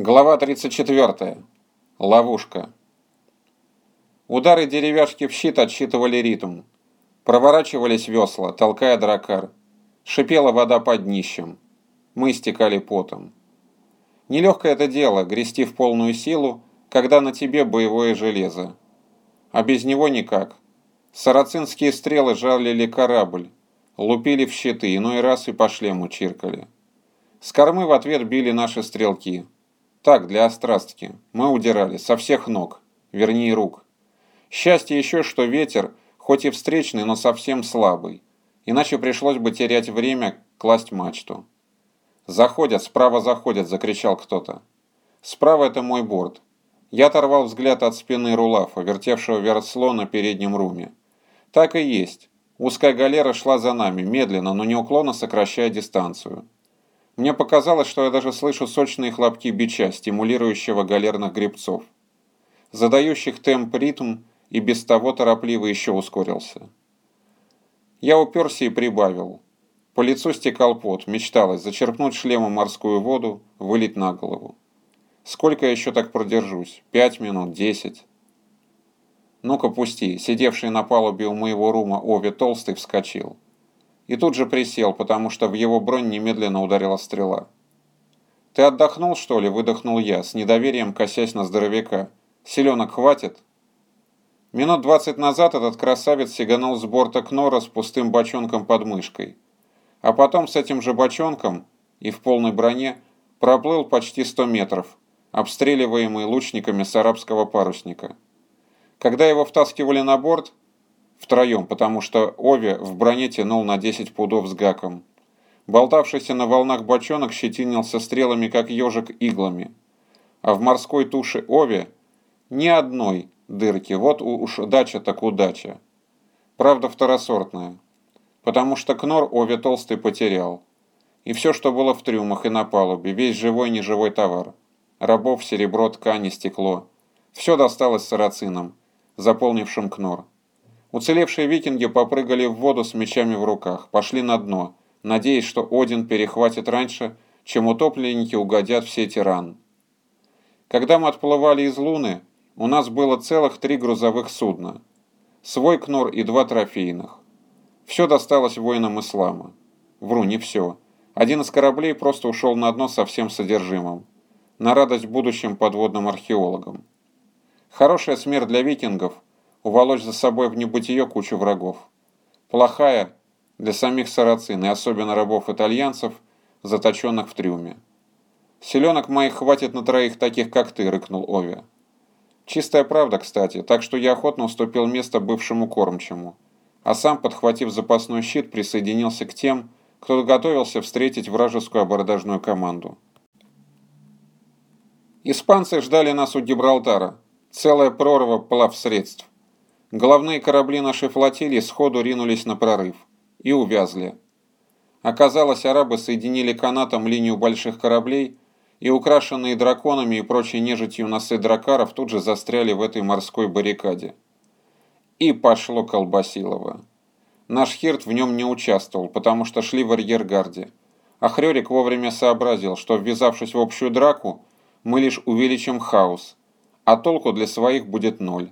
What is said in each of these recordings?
Глава 34. Ловушка. Удары деревяшки в щит отсчитывали ритм. Проворачивались весла, толкая дракар. Шипела вода под днищем. Мы стекали потом. Нелегкое это дело, грести в полную силу, когда на тебе боевое железо. А без него никак. Сарацинские стрелы жалили корабль, лупили в щиты, иной раз и по шлему чиркали. С кормы в ответ били наши стрелки – так, для острастки. Мы удирали, со всех ног, вернее рук. Счастье еще, что ветер, хоть и встречный, но совсем слабый. Иначе пришлось бы терять время, класть мачту. «Заходят, справа заходят!» – закричал кто-то. «Справа это мой борт». Я оторвал взгляд от спины Рулафа, вертевшего версло на переднем руме. Так и есть. Узкая галера шла за нами, медленно, но неуклонно сокращая дистанцию. Мне показалось, что я даже слышу сочные хлопки бича, стимулирующего галерных гребцов. Задающих темп ритм и без того торопливо еще ускорился. Я уперся и прибавил. По лицу стекал пот, мечталось зачерпнуть шлемом морскую воду, вылить на голову. Сколько я еще так продержусь? Пять минут? Десять? Ну-ка пусти. Сидевший на палубе у моего рума Ови Толстый вскочил и тут же присел, потому что в его бронь немедленно ударила стрела. «Ты отдохнул, что ли?» – выдохнул я, с недоверием косясь на здоровяка. «Селенок хватит?» Минут двадцать назад этот красавец сиганул с борта Кнора с пустым бочонком под мышкой. А потом с этим же бочонком и в полной броне проплыл почти сто метров, обстреливаемый лучниками с арабского парусника. Когда его втаскивали на борт, Втроем, потому что Ови в броне тянул на 10 пудов с гаком. Болтавшийся на волнах бочонок щетинился стрелами, как ежик, иглами. А в морской туше Ови ни одной дырки. Вот уж удача так удача. Правда, второсортная. Потому что Кнор Ови толстый потерял. И все, что было в трюмах и на палубе, весь живой и неживой товар. Рабов, серебро, ткани, стекло. Все досталось сарацинам, заполнившим Кнор. Уцелевшие викинги попрыгали в воду с мечами в руках, пошли на дно, надеясь, что Один перехватит раньше, чем утопленники угодят в сети ран. Когда мы отплывали из Луны, у нас было целых три грузовых судна. Свой Кнор и два трофейных. Все досталось воинам ислама. Вру, не все. Один из кораблей просто ушел на дно со всем содержимым. На радость будущим подводным археологам. Хорошая смерть для викингов – уволочь за собой в небытие кучу врагов. Плохая для самих сарацин и особенно рабов-итальянцев, заточенных в трюме. «Селенок моих хватит на троих таких, как ты», — рыкнул Ови. Чистая правда, кстати, так что я охотно уступил место бывшему кормчему, а сам, подхватив запасной щит, присоединился к тем, кто готовился встретить вражескую абордажную команду. Испанцы ждали нас у Гибралтара, целая прорва плавсредств. Головные корабли нашей флотилии сходу ринулись на прорыв и увязли. Оказалось, арабы соединили канатом линию больших кораблей, и украшенные драконами и прочей нежитью носы дракаров тут же застряли в этой морской баррикаде. И пошло колбасилово. Наш Хирт в нем не участвовал, потому что шли в арьергарде. А Хрёрик вовремя сообразил, что, ввязавшись в общую драку, мы лишь увеличим хаос, а толку для своих будет ноль.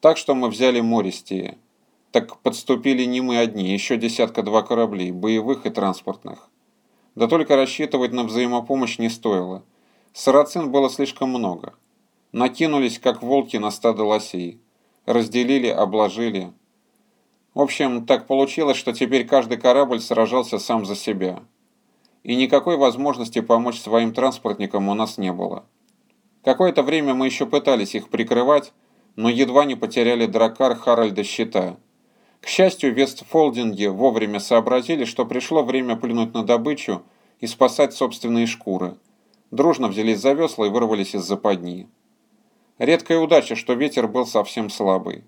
Так что мы взяли Мористии. Так подступили не мы одни, еще десятка-два кораблей, боевых и транспортных. Да только рассчитывать на взаимопомощь не стоило. Сарацин было слишком много. Накинулись, как волки на стадо лосей. Разделили, обложили. В общем, так получилось, что теперь каждый корабль сражался сам за себя. И никакой возможности помочь своим транспортникам у нас не было. Какое-то время мы еще пытались их прикрывать, но едва не потеряли дракар Харальда Щита. К счастью, Вестфолдинги вовремя сообразили, что пришло время плюнуть на добычу и спасать собственные шкуры. Дружно взялись за весла и вырвались из западни. Редкая удача, что ветер был совсем слабый.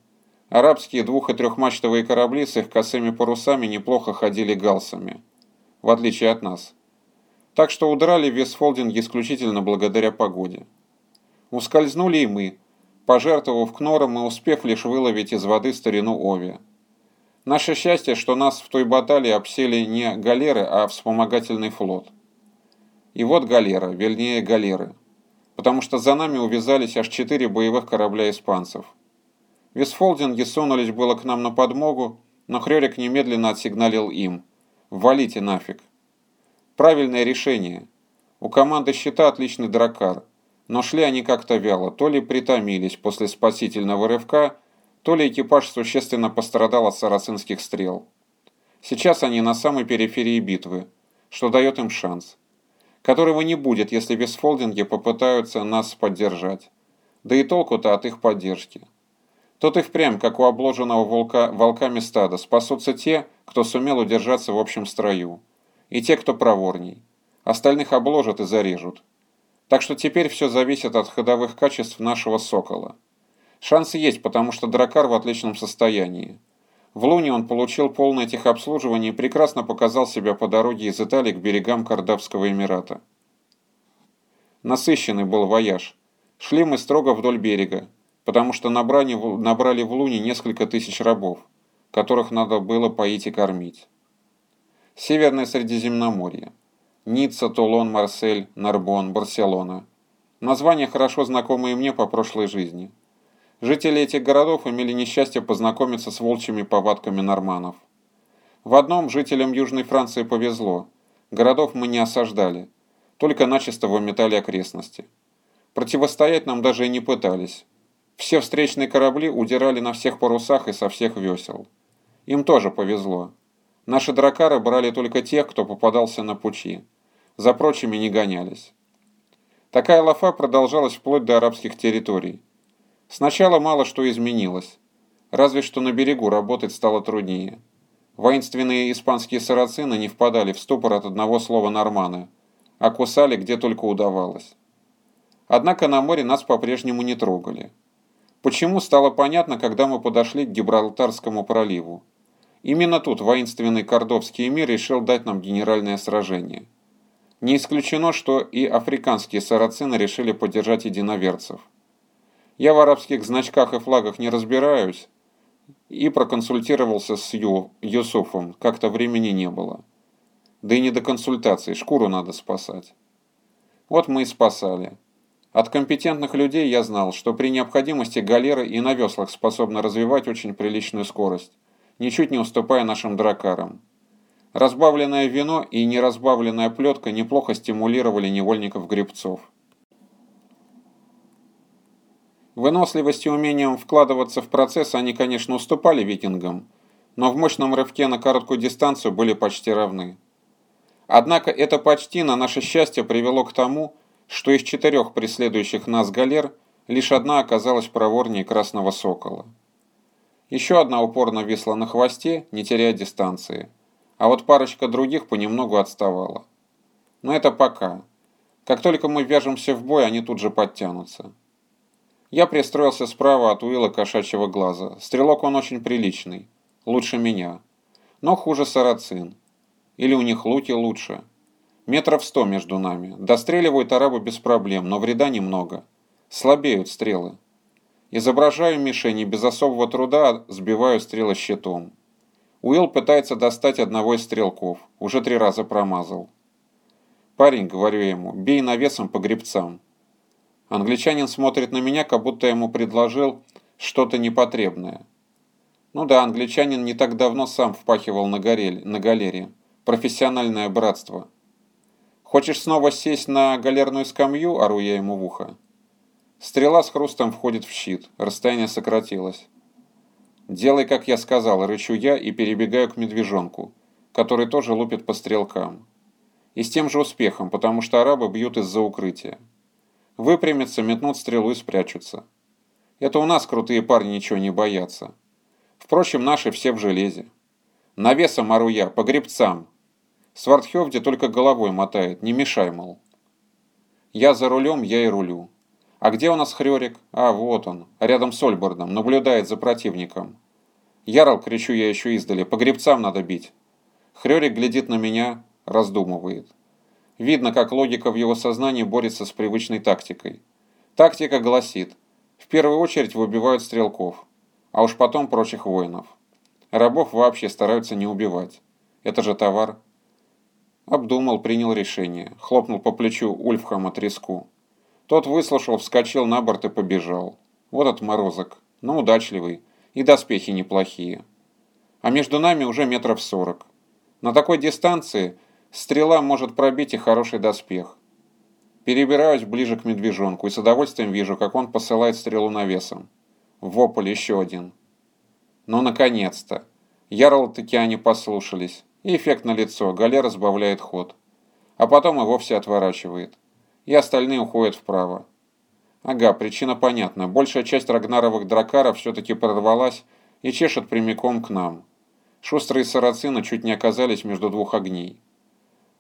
Арабские двух- и трехмачтовые корабли с их косыми парусами неплохо ходили галсами, в отличие от нас. Так что удрали в Вестфолдинге исключительно благодаря погоде. Ускользнули и мы – пожертвовав кнором и успев лишь выловить из воды старину Ови. Наше счастье, что нас в той баталии обсели не галеры, а вспомогательный флот. И вот галера, вернее галеры. потому что за нами увязались аж четыре боевых корабля испанцев. Висфолдинги сунулись было к нам на подмогу, но Хрёрик немедленно отсигналил им. «Валите нафиг!» Правильное решение. У команды щита отличный дракар, но шли они как-то вяло, то ли притомились после спасительного рывка, то ли экипаж существенно пострадал от сарацинских стрел. Сейчас они на самой периферии битвы, что дает им шанс которого не будет, если бесфолдинги попытаются нас поддержать. Да и толку-то от их поддержки. Тут и впрямь, как у обложенного волка, волками стада, спасутся те, кто сумел удержаться в общем строю, и те, кто проворней. Остальных обложат и зарежут. Так что теперь все зависит от ходовых качеств нашего «Сокола». Шансы есть, потому что Дракар в отличном состоянии. В Луне он получил полное техобслуживание и прекрасно показал себя по дороге из Италии к берегам Кардавского Эмирата. Насыщенный был вояж. Шли мы строго вдоль берега, потому что набрали, набрали в Луне несколько тысяч рабов, которых надо было поить и кормить. Северное Средиземноморье. Ницца, Тулон, Марсель, Нарбон, Барселона. Названия хорошо знакомые мне по прошлой жизни. Жители этих городов имели несчастье познакомиться с волчьими повадками норманов. В одном жителям Южной Франции повезло. Городов мы не осаждали, только начисто выметали окрестности. Противостоять нам даже и не пытались. Все встречные корабли удирали на всех парусах и со всех весел. Им тоже повезло. Наши дракары брали только тех, кто попадался на пути. За прочими не гонялись. Такая лафа продолжалась вплоть до арабских территорий. Сначала мало что изменилось. Разве что на берегу работать стало труднее. Воинственные испанские сарацины не впадали в ступор от одного слова норманы, а кусали где только удавалось. Однако на море нас по-прежнему не трогали. Почему стало понятно, когда мы подошли к Гибралтарскому проливу. Именно тут воинственный Кордовский мир решил дать нам генеральное сражение. Не исключено, что и африканские сарацины решили поддержать единоверцев. Я в арабских значках и флагах не разбираюсь и проконсультировался с Ю, Юсуфом, как-то времени не было. Да и не до консультаций, шкуру надо спасать. Вот мы и спасали. От компетентных людей я знал, что при необходимости галеры и на веслах способны развивать очень приличную скорость, ничуть не уступая нашим дракарам. Разбавленное вино и неразбавленная плетка неплохо стимулировали невольников-гребцов. Выносливостью и умением вкладываться в процесс они, конечно, уступали викингам, но в мощном рывке на короткую дистанцию были почти равны. Однако это почти на наше счастье привело к тому, что из четырех преследующих нас галер лишь одна оказалась проворнее Красного Сокола. Еще одна упорно висла на хвосте, не теряя дистанции, а вот парочка других понемногу отставала. Но это пока. Как только мы вяжемся в бой, они тут же подтянутся. Я пристроился справа от Уилла кошачьего глаза. Стрелок он очень приличный. Лучше меня. Но хуже сарацин. Или у них луки лучше. Метров сто между нами. Достреливают арабы без проблем, но вреда немного. Слабеют стрелы. Изображаю мишени без особого труда сбиваю стрелы щитом. Уилл пытается достать одного из стрелков. Уже три раза промазал. «Парень», — говорю ему, — «бей навесом по гребцам». Англичанин смотрит на меня, как будто ему предложил что-то непотребное. Ну да, англичанин не так давно сам впахивал на, горель, на галере. Профессиональное братство. Хочешь снова сесть на галерную скамью, ору я ему в ухо. Стрела с хрустом входит в щит, расстояние сократилось. Делай, как я сказал, рычу я и перебегаю к медвежонку, который тоже лупит по стрелкам. И с тем же успехом, потому что арабы бьют из-за укрытия. Выпрямятся, метнут стрелу и спрячутся. Это у нас крутые парни ничего не боятся. Впрочем, наши все в железе. Навесом ору я, по гребцам. Свардхевде только головой мотает, не мешай, мол. Я за рулем, я и рулю. А где у нас Хрёрик? А, вот он, рядом с Ольбордом, наблюдает за противником. Ярл, кричу я еще издали, по гребцам надо бить. Хрёрик глядит на меня, раздумывает. Видно, как логика в его сознании борется с привычной тактикой. Тактика гласит, в первую очередь выбивают стрелков, а уж потом прочих воинов. Рабов вообще стараются не убивать. Это же товар. Обдумал, принял решение, хлопнул по плечу Ульфхама треску. Тот выслушал, вскочил на борт и побежал. Вот отморозок, но удачливый, и доспехи неплохие. А между нами уже метров сорок. На такой дистанции стрела может пробить и хороший доспех. Перебираюсь ближе к медвежонку и с удовольствием вижу, как он посылает стрелу навесом. Вопль еще один. Ну, наконец-то. Ярлы-таки они послушались. И эффект на лицо. Галера сбавляет ход. А потом и вовсе отворачивает. И остальные уходят вправо. Ага, причина понятна. Большая часть рагнаровых дракаров все-таки прорвалась и чешет прямиком к нам. Шустрые сарацины чуть не оказались между двух огней.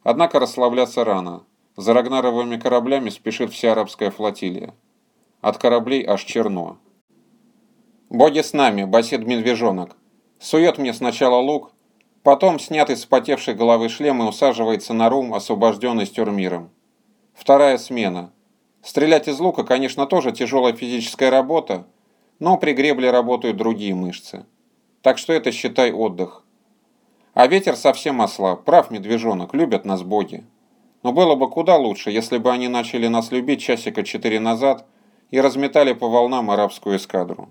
Однако расслабляться рано. За рагнаровыми кораблями спешит вся арабская флотилия. От кораблей аж черно. «Боги с нами!» – басит медвежонок. Сует мне сначала лук, потом, снятый с потевшей головы шлем, и усаживается на рум, освобожденный с тюрмиром. Вторая смена. Стрелять из лука, конечно, тоже тяжелая физическая работа, но при гребле работают другие мышцы. Так что это, считай, отдых. А ветер совсем ослаб. Прав, медвежонок, любят нас боги. Но было бы куда лучше, если бы они начали нас любить часика четыре назад и разметали по волнам арабскую эскадру.